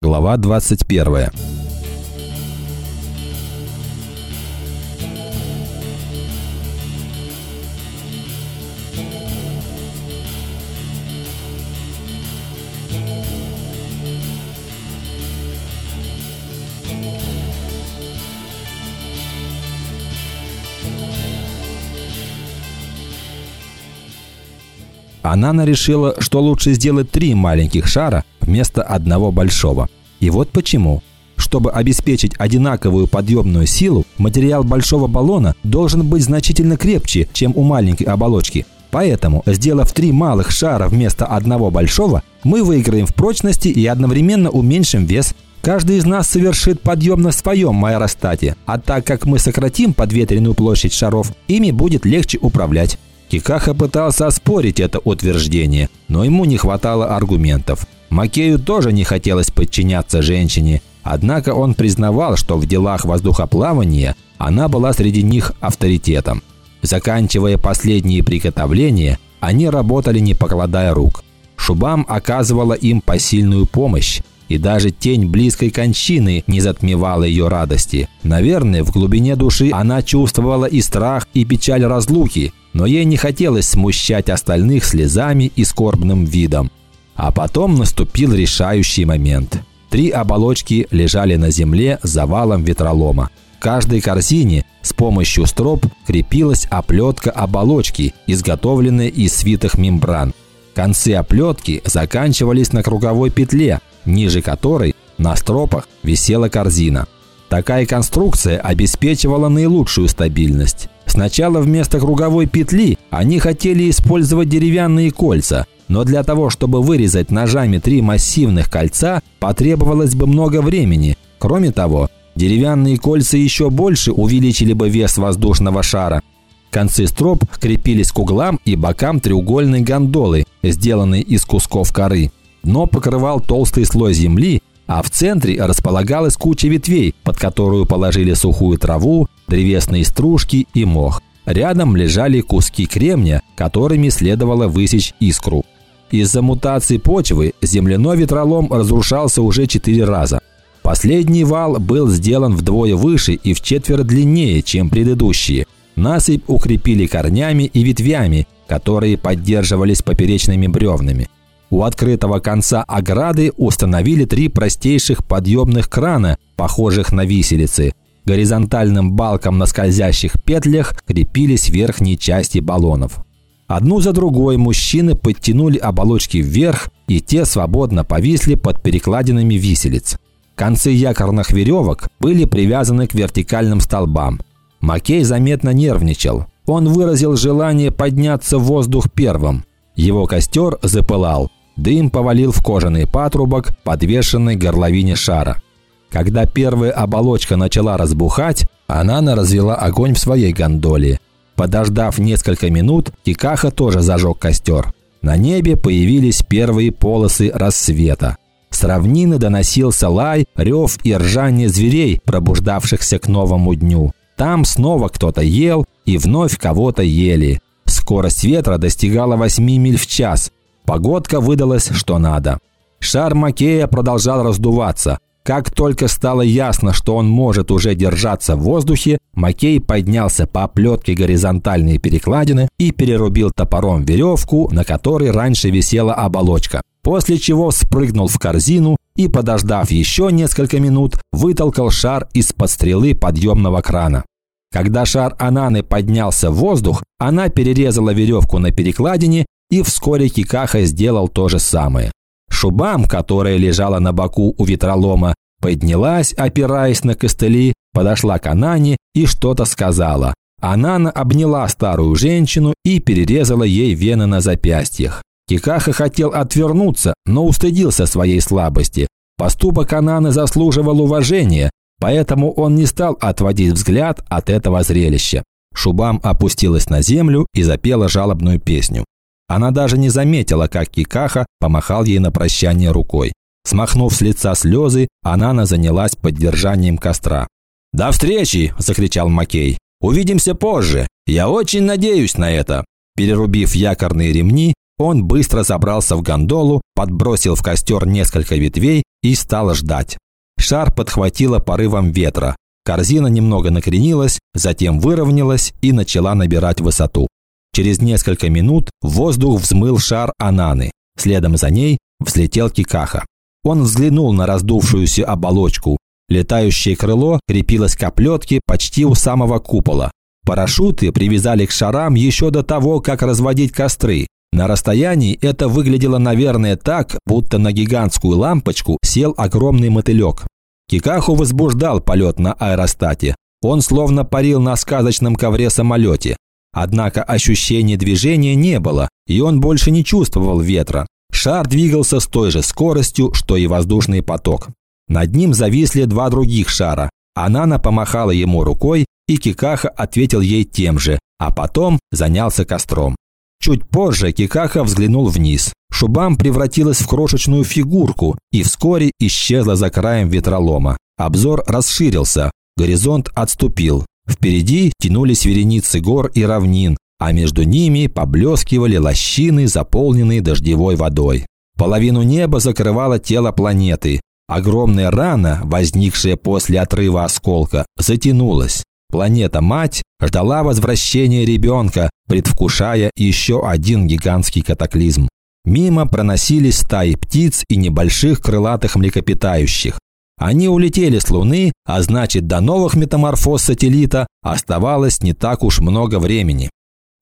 Глава 21. Анана решила, что лучше сделать три маленьких шара вместо одного большого. И вот почему. Чтобы обеспечить одинаковую подъемную силу, материал большого баллона должен быть значительно крепче, чем у маленькой оболочки. Поэтому, сделав три малых шара вместо одного большого, мы выиграем в прочности и одновременно уменьшим вес. Каждый из нас совершит подъем на своем аэростате, а так как мы сократим подветренную площадь шаров, ими будет легче управлять. Кикаха пытался оспорить это утверждение, но ему не хватало аргументов. Макею тоже не хотелось подчиняться женщине, однако он признавал, что в делах воздухоплавания она была среди них авторитетом. Заканчивая последние приготовления, они работали не покладая рук. Шубам оказывала им посильную помощь, и даже тень близкой кончины не затмевала ее радости. Наверное, в глубине души она чувствовала и страх, и печаль разлуки, но ей не хотелось смущать остальных слезами и скорбным видом. А потом наступил решающий момент. Три оболочки лежали на земле завалом ветролома. В каждой корзине с помощью строп крепилась оплетка оболочки, изготовленная из свитых мембран. Концы оплетки заканчивались на круговой петле, ниже которой на стропах висела корзина. Такая конструкция обеспечивала наилучшую стабильность. Сначала вместо круговой петли они хотели использовать деревянные кольца, но для того, чтобы вырезать ножами три массивных кольца, потребовалось бы много времени. Кроме того, деревянные кольца еще больше увеличили бы вес воздушного шара. Концы строп крепились к углам и бокам треугольной гондолы, сделанной из кусков коры. Дно покрывал толстый слой земли, а в центре располагалась куча ветвей, под которую положили сухую траву, древесные стружки и мох. Рядом лежали куски кремня, которыми следовало высечь искру. Из-за мутации почвы земляной ветролом разрушался уже четыре раза. Последний вал был сделан вдвое выше и в четверо длиннее, чем предыдущие. Насыпь укрепили корнями и ветвями, которые поддерживались поперечными бревнами. У открытого конца ограды установили три простейших подъемных крана, похожих на виселицы. Горизонтальным балком на скользящих петлях крепились верхние части баллонов. Одну за другой мужчины подтянули оболочки вверх, и те свободно повисли под перекладинами виселиц. Концы якорных веревок были привязаны к вертикальным столбам. Макей заметно нервничал. Он выразил желание подняться в воздух первым. Его костер запылал. Дым повалил в кожаный патрубок, подвешенный горловине шара. Когда первая оболочка начала разбухать, Анана развела огонь в своей гондоле. Подождав несколько минут, Кикаха тоже зажег костер. На небе появились первые полосы рассвета. С равнины доносился лай, рев и ржание зверей, пробуждавшихся к новому дню. Там снова кто-то ел и вновь кого-то ели. Скорость ветра достигала 8 миль в час. Погодка выдалась что надо. Шар Макея продолжал раздуваться. Как только стало ясно, что он может уже держаться в воздухе, Макей поднялся по оплетке горизонтальной перекладины и перерубил топором веревку, на которой раньше висела оболочка. После чего спрыгнул в корзину и, подождав еще несколько минут, вытолкал шар из-под стрелы подъемного крана. Когда шар Ананы поднялся в воздух, она перерезала веревку на перекладине и вскоре Кикаха сделал то же самое. Шубам, которая лежала на боку у ветролома, поднялась, опираясь на костыли, подошла к Анане и что-то сказала. Анана обняла старую женщину и перерезала ей вены на запястьях. Кикаха хотел отвернуться, но устыдился своей слабости. Поступок Ананы заслуживал уважения, поэтому он не стал отводить взгляд от этого зрелища. Шубам опустилась на землю и запела жалобную песню. Она даже не заметила, как Кикаха помахал ей на прощание рукой. Смахнув с лица слезы, Анана занялась поддержанием костра. «До встречи!» – закричал Макей. «Увидимся позже! Я очень надеюсь на это!» Перерубив якорные ремни, он быстро забрался в гондолу, подбросил в костер несколько ветвей и стал ждать. Шар подхватило порывом ветра. Корзина немного накренилась, затем выровнялась и начала набирать высоту. Через несколько минут в воздух взмыл шар Ананы. Следом за ней взлетел Кикаха. Он взглянул на раздувшуюся оболочку. Летающее крыло крепилось к оплетке почти у самого купола. Парашюты привязали к шарам еще до того, как разводить костры. На расстоянии это выглядело, наверное, так, будто на гигантскую лампочку сел огромный мотылек. Кикаху возбуждал полет на аэростате. Он словно парил на сказочном ковре-самолете. Однако ощущения движения не было, и он больше не чувствовал ветра. Шар двигался с той же скоростью, что и воздушный поток. Над ним зависли два других шара. Анана помахала ему рукой, и Кикаха ответил ей тем же, а потом занялся костром. Чуть позже Кикаха взглянул вниз. Шубам превратилась в крошечную фигурку и вскоре исчезла за краем ветролома. Обзор расширился, горизонт отступил. Впереди тянулись вереницы гор и равнин, а между ними поблескивали лощины, заполненные дождевой водой. Половину неба закрывало тело планеты. Огромная рана, возникшая после отрыва осколка, затянулась. Планета-мать ждала возвращения ребенка, предвкушая еще один гигантский катаклизм. Мимо проносились стаи птиц и небольших крылатых млекопитающих. Они улетели с Луны, а значит до новых метаморфоз сателлита оставалось не так уж много времени.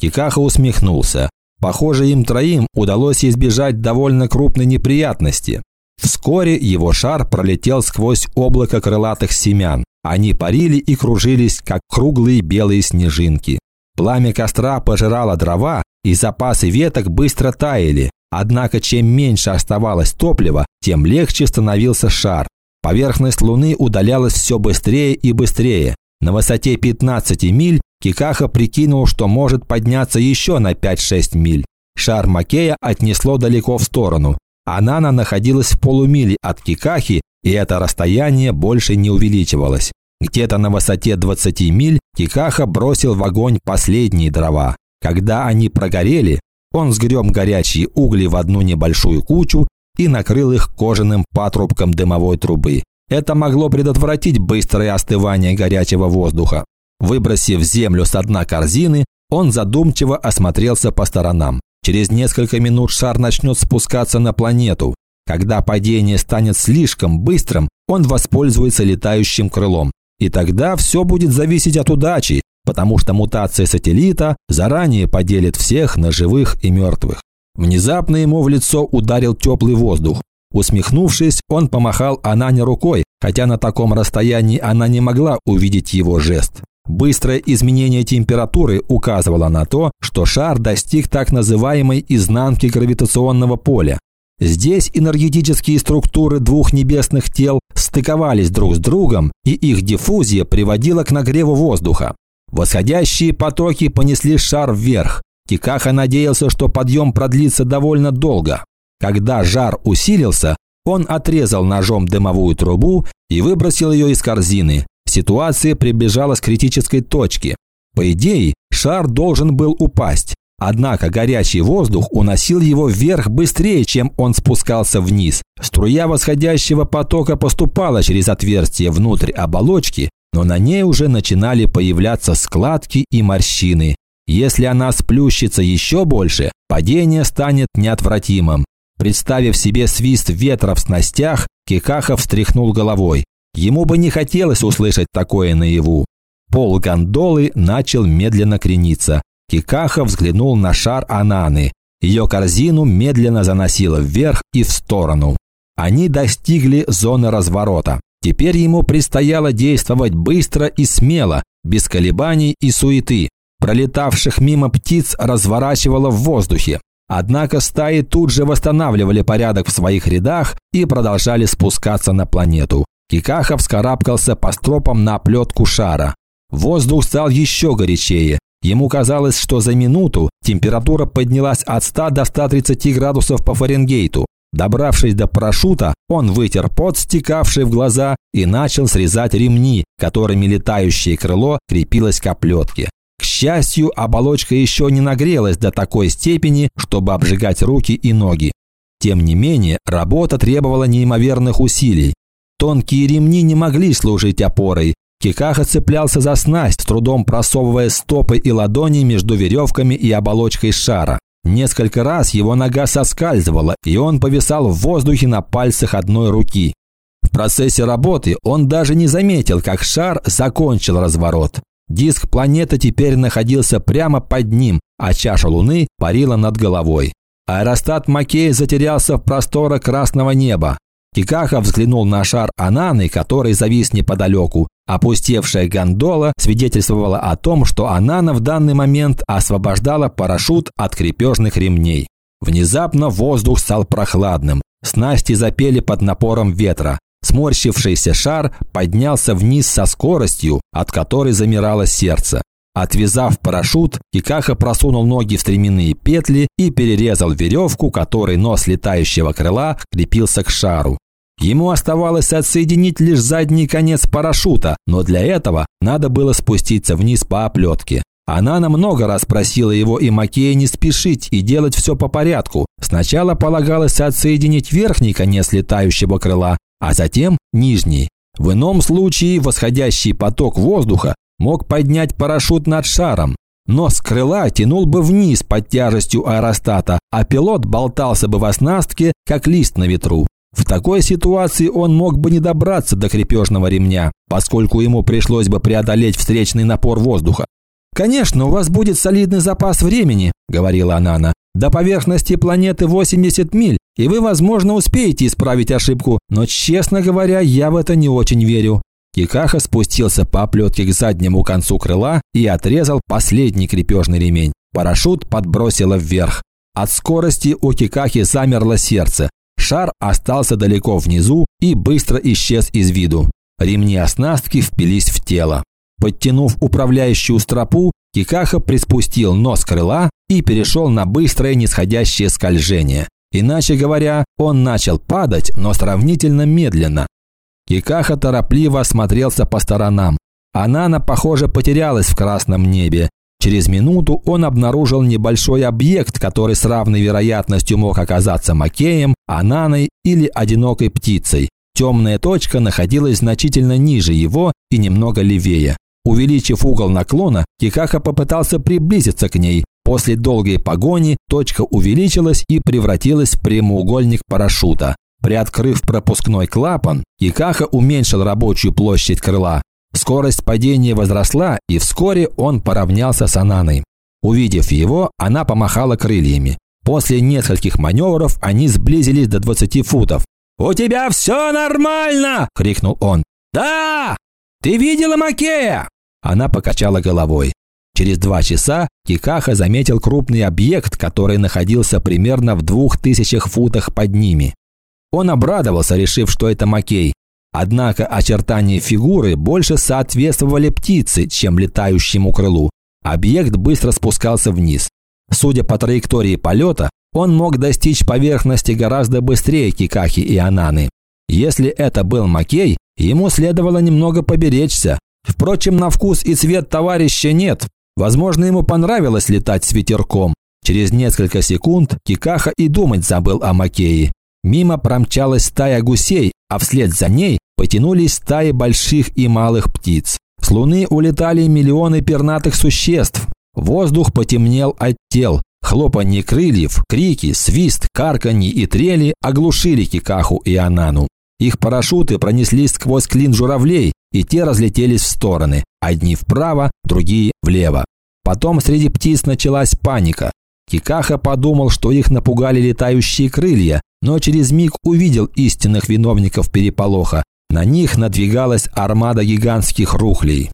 Кикаха усмехнулся. Похоже, им троим удалось избежать довольно крупной неприятности. Вскоре его шар пролетел сквозь облако крылатых семян. Они парили и кружились, как круглые белые снежинки. Пламя костра пожирало дрова, и запасы веток быстро таяли. Однако чем меньше оставалось топлива, тем легче становился шар. Поверхность Луны удалялась все быстрее и быстрее. На высоте 15 миль Кикаха прикинул, что может подняться еще на 5-6 миль. Шар Макея отнесло далеко в сторону. Анана находилась в полумиле от Кикахи, и это расстояние больше не увеличивалось. Где-то на высоте 20 миль Кикаха бросил в огонь последние дрова. Когда они прогорели, он сгреб горячие угли в одну небольшую кучу и накрыл их кожаным патрубком дымовой трубы. Это могло предотвратить быстрое остывание горячего воздуха. Выбросив землю с дна корзины, он задумчиво осмотрелся по сторонам. Через несколько минут шар начнет спускаться на планету. Когда падение станет слишком быстрым, он воспользуется летающим крылом. И тогда все будет зависеть от удачи, потому что мутация сателлита заранее поделит всех на живых и мертвых. Внезапно ему в лицо ударил теплый воздух. Усмехнувшись, он помахал Анане рукой, хотя на таком расстоянии она не могла увидеть его жест. Быстрое изменение температуры указывало на то, что шар достиг так называемой изнанки гравитационного поля. Здесь энергетические структуры двух небесных тел стыковались друг с другом, и их диффузия приводила к нагреву воздуха. Восходящие потоки понесли шар вверх. Кикаха надеялся, что подъем продлится довольно долго. Когда жар усилился, он отрезал ножом дымовую трубу и выбросил ее из корзины. Ситуация приближалась к критической точке. По идее, шар должен был упасть. Однако горячий воздух уносил его вверх быстрее, чем он спускался вниз. Струя восходящего потока поступала через отверстие внутрь оболочки, но на ней уже начинали появляться складки и морщины. Если она сплющится еще больше, падение станет неотвратимым. Представив себе свист ветра в снастях, Кикахов встряхнул головой. Ему бы не хотелось услышать такое наяву. Пол гондолы начал медленно крениться. Кикаха взглянул на шар Ананы. Ее корзину медленно заносило вверх и в сторону. Они достигли зоны разворота. Теперь ему предстояло действовать быстро и смело, без колебаний и суеты. Пролетавших мимо птиц разворачивало в воздухе. Однако стаи тут же восстанавливали порядок в своих рядах и продолжали спускаться на планету. Кикахов вскарабкался по стропам на оплетку шара. Воздух стал еще горячее. Ему казалось, что за минуту температура поднялась от 100 до 130 градусов по Фаренгейту. Добравшись до парашюта, он вытер пот, стекавший в глаза, и начал срезать ремни, которыми летающее крыло крепилось к оплетке. К счастью, оболочка еще не нагрелась до такой степени, чтобы обжигать руки и ноги. Тем не менее, работа требовала неимоверных усилий. Тонкие ремни не могли служить опорой. Кикаха цеплялся за снасть, трудом просовывая стопы и ладони между веревками и оболочкой шара. Несколько раз его нога соскальзывала, и он повисал в воздухе на пальцах одной руки. В процессе работы он даже не заметил, как шар закончил разворот. Диск планеты теперь находился прямо под ним, а чаша Луны парила над головой. Аэростат Макей затерялся в просторах красного неба. Кикаха взглянул на шар Ананы, который завис неподалеку. Опустевшая гондола свидетельствовала о том, что Анана в данный момент освобождала парашют от крепежных ремней. Внезапно воздух стал прохладным. Снасти запели под напором ветра. Сморщившийся шар поднялся вниз со скоростью, от которой замирало сердце. Отвязав парашют, Кикаха просунул ноги в стременные петли и перерезал веревку, которой нос летающего крыла крепился к шару. Ему оставалось отсоединить лишь задний конец парашюта, но для этого надо было спуститься вниз по оплетке. Она много раз просила его и Макея не спешить и делать все по порядку. Сначала полагалось отсоединить верхний конец летающего крыла, а затем нижний. В ином случае восходящий поток воздуха мог поднять парашют над шаром, но с крыла тянул бы вниз под тяжестью аэростата, а пилот болтался бы в оснастке, как лист на ветру. В такой ситуации он мог бы не добраться до крепежного ремня, поскольку ему пришлось бы преодолеть встречный напор воздуха. «Конечно, у вас будет солидный запас времени», – говорила Анана. «До поверхности планеты 80 миль, и вы, возможно, успеете исправить ошибку, но, честно говоря, я в это не очень верю». Кикаха спустился по оплетке к заднему концу крыла и отрезал последний крепежный ремень. Парашют подбросило вверх. От скорости у Кикахи замерло сердце. Шар остался далеко внизу и быстро исчез из виду. Ремни оснастки впились в тело. Подтянув управляющую стропу, Кикаха приспустил нос крыла и перешел на быстрое нисходящее скольжение. Иначе говоря, он начал падать, но сравнительно медленно. Кикаха торопливо осмотрелся по сторонам. Анана, похоже, потерялась в красном небе. Через минуту он обнаружил небольшой объект, который с равной вероятностью мог оказаться макеем, ананой или одинокой птицей. Темная точка находилась значительно ниже его и немного левее. Увеличив угол наклона, Кикаха попытался приблизиться к ней. После долгой погони точка увеличилась и превратилась в прямоугольник парашюта. Приоткрыв пропускной клапан, Кикаха уменьшил рабочую площадь крыла. Скорость падения возросла, и вскоре он поравнялся с Ананой. Увидев его, она помахала крыльями. После нескольких маневров они сблизились до 20 футов. «У тебя все нормально!» – крикнул он. «Да! Ты видела Макея?» Она покачала головой. Через два часа Кикаха заметил крупный объект, который находился примерно в двух тысячах футах под ними. Он обрадовался, решив, что это Макей, Однако очертания фигуры больше соответствовали птице, чем летающему крылу. Объект быстро спускался вниз. Судя по траектории полета, он мог достичь поверхности гораздо быстрее Кикахи и Ананы. Если это был Макей, ему следовало немного поберечься. Впрочем, на вкус и цвет товарища нет. Возможно, ему понравилось летать с ветерком. Через несколько секунд Кикаха и думать забыл о Макее. Мимо промчалась стая гусей, а вслед за ней потянулись стаи больших и малых птиц. С Луны улетали миллионы пернатых существ. Воздух потемнел от тел. Хлопанье крыльев, крики, свист, карканье и трели оглушили Кикаху и Анану. Их парашюты пронеслись сквозь клин журавлей, и те разлетелись в стороны, одни вправо, другие влево. Потом среди птиц началась паника. Кикаха подумал, что их напугали летающие крылья, но через миг увидел истинных виновников переполоха. На них надвигалась армада гигантских рухлей.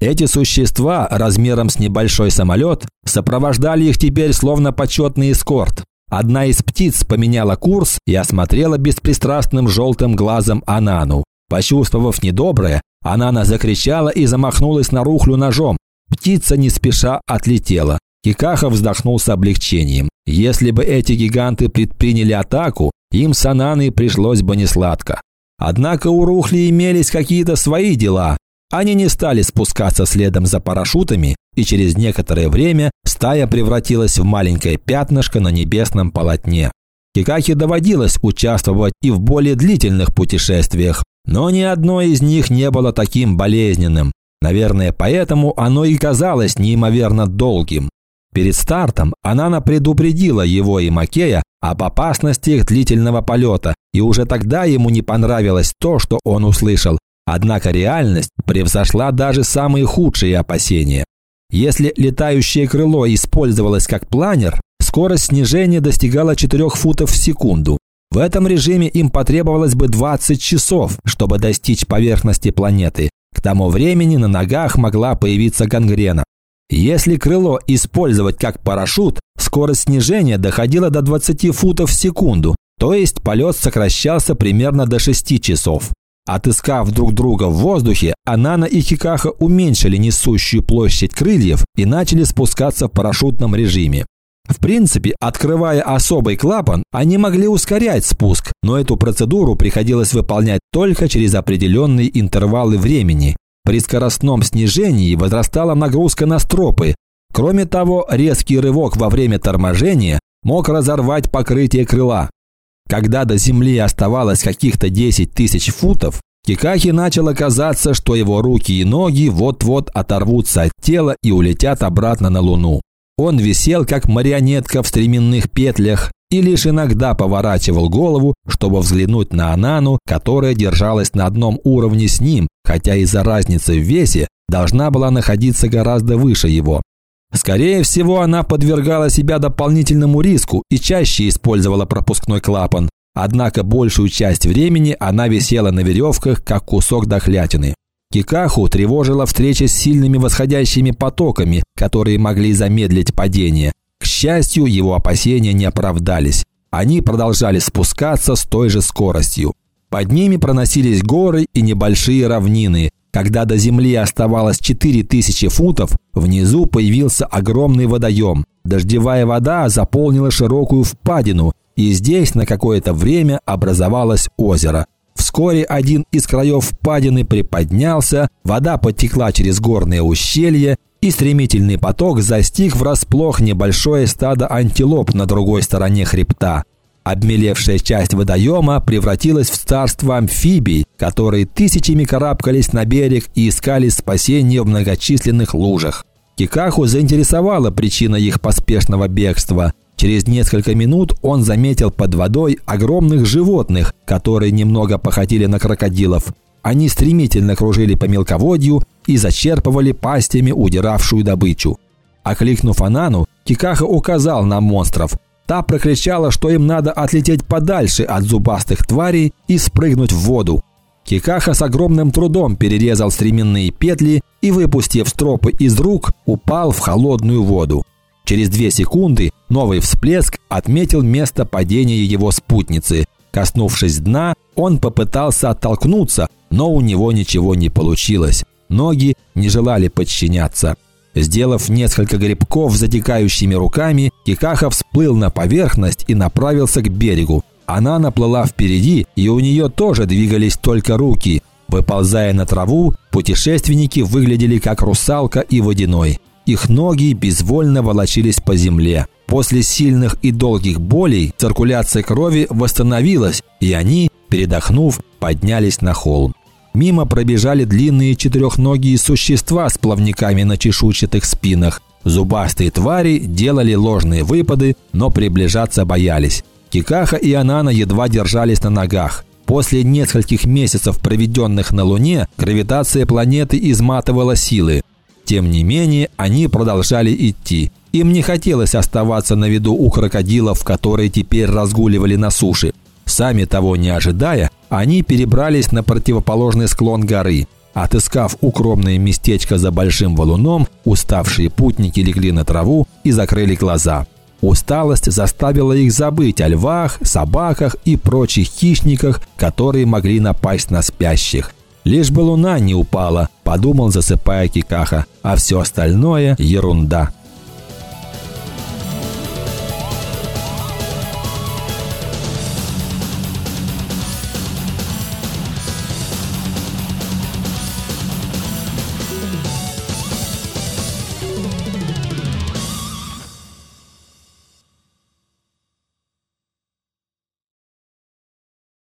Эти существа, размером с небольшой самолет, сопровождали их теперь словно почетный эскорт. Одна из птиц поменяла курс и осмотрела беспристрастным желтым глазом Анану. Почувствовав недоброе, Анана закричала и замахнулась на рухлю ножом. Птица не спеша отлетела. Кикаха вздохнул с облегчением. Если бы эти гиганты предприняли атаку, им с Ананой пришлось бы несладко. Однако у Рухли имелись какие-то свои дела. Они не стали спускаться следом за парашютами, и через некоторое время стая превратилась в маленькое пятнышко на небесном полотне. Кикахе доводилось участвовать и в более длительных путешествиях, но ни одно из них не было таким болезненным. Наверное, поэтому оно и казалось неимоверно долгим. Перед стартом Анана предупредила его и Макея об опасностях длительного полета, и уже тогда ему не понравилось то, что он услышал. Однако реальность превзошла даже самые худшие опасения. Если летающее крыло использовалось как планер, скорость снижения достигала 4 футов в секунду. В этом режиме им потребовалось бы 20 часов, чтобы достичь поверхности планеты. К тому времени на ногах могла появиться гангрена. Если крыло использовать как парашют, скорость снижения доходила до 20 футов в секунду, то есть полет сокращался примерно до 6 часов. Отыскав друг друга в воздухе, Анана и Хикаха уменьшили несущую площадь крыльев и начали спускаться в парашютном режиме. В принципе, открывая особый клапан, они могли ускорять спуск, но эту процедуру приходилось выполнять только через определенные интервалы времени. При скоростном снижении возрастала нагрузка на стропы. Кроме того, резкий рывок во время торможения мог разорвать покрытие крыла. Когда до земли оставалось каких-то 10 тысяч футов, Кикахи начало казаться, что его руки и ноги вот-вот оторвутся от тела и улетят обратно на Луну. Он висел, как марионетка в стременных петлях, и лишь иногда поворачивал голову, чтобы взглянуть на Анану, которая держалась на одном уровне с ним, хотя из-за разницы в весе должна была находиться гораздо выше его. Скорее всего, она подвергала себя дополнительному риску и чаще использовала пропускной клапан. Однако большую часть времени она висела на веревках, как кусок дохлятины. Кикаху тревожила встреча с сильными восходящими потоками, которые могли замедлить падение. К счастью, его опасения не оправдались. Они продолжали спускаться с той же скоростью. Под ними проносились горы и небольшие равнины. Когда до земли оставалось 4000 футов, внизу появился огромный водоем. Дождевая вода заполнила широкую впадину, и здесь на какое-то время образовалось озеро – Вскоре один из краев впадины приподнялся, вода потекла через горное ущелье, и стремительный поток застиг врасплох небольшое стадо антилоп на другой стороне хребта. Обмелевшая часть водоема превратилась в царство амфибий, которые тысячами карабкались на берег и искали спасения в многочисленных лужах. Кикаху заинтересовала причина их поспешного бегства. Через несколько минут он заметил под водой огромных животных, которые немного походили на крокодилов. Они стремительно кружили по мелководью и зачерпывали пастями удиравшую добычу. Окликнув Анану, Кикаха указал на монстров. Та прокричала, что им надо отлететь подальше от зубастых тварей и спрыгнуть в воду. Кикаха с огромным трудом перерезал стременные петли и, выпустив стропы из рук, упал в холодную воду. Через две секунды новый всплеск отметил место падения его спутницы. Коснувшись дна, он попытался оттолкнуться, но у него ничего не получилось. Ноги не желали подчиняться. Сделав несколько грибков затекающими руками, Кикаха всплыл на поверхность и направился к берегу. Она наплыла впереди, и у нее тоже двигались только руки. Выползая на траву, путешественники выглядели как русалка и водяной. Их ноги безвольно волочились по земле. После сильных и долгих болей циркуляция крови восстановилась, и они, передохнув, поднялись на холм. Мимо пробежали длинные четырехногие существа с плавниками на чешуйчатых спинах. Зубастые твари делали ложные выпады, но приближаться боялись. Кикаха и Анана едва держались на ногах. После нескольких месяцев, проведенных на Луне, гравитация планеты изматывала силы. Тем не менее, они продолжали идти. Им не хотелось оставаться на виду у крокодилов, которые теперь разгуливали на суше. Сами того не ожидая, они перебрались на противоположный склон горы. Отыскав укромное местечко за большим валуном, уставшие путники легли на траву и закрыли глаза. Усталость заставила их забыть о львах, собаках и прочих хищниках, которые могли напасть на спящих. Лишь бы луна не упала, подумал, засыпая Кикаха, а все остальное – ерунда.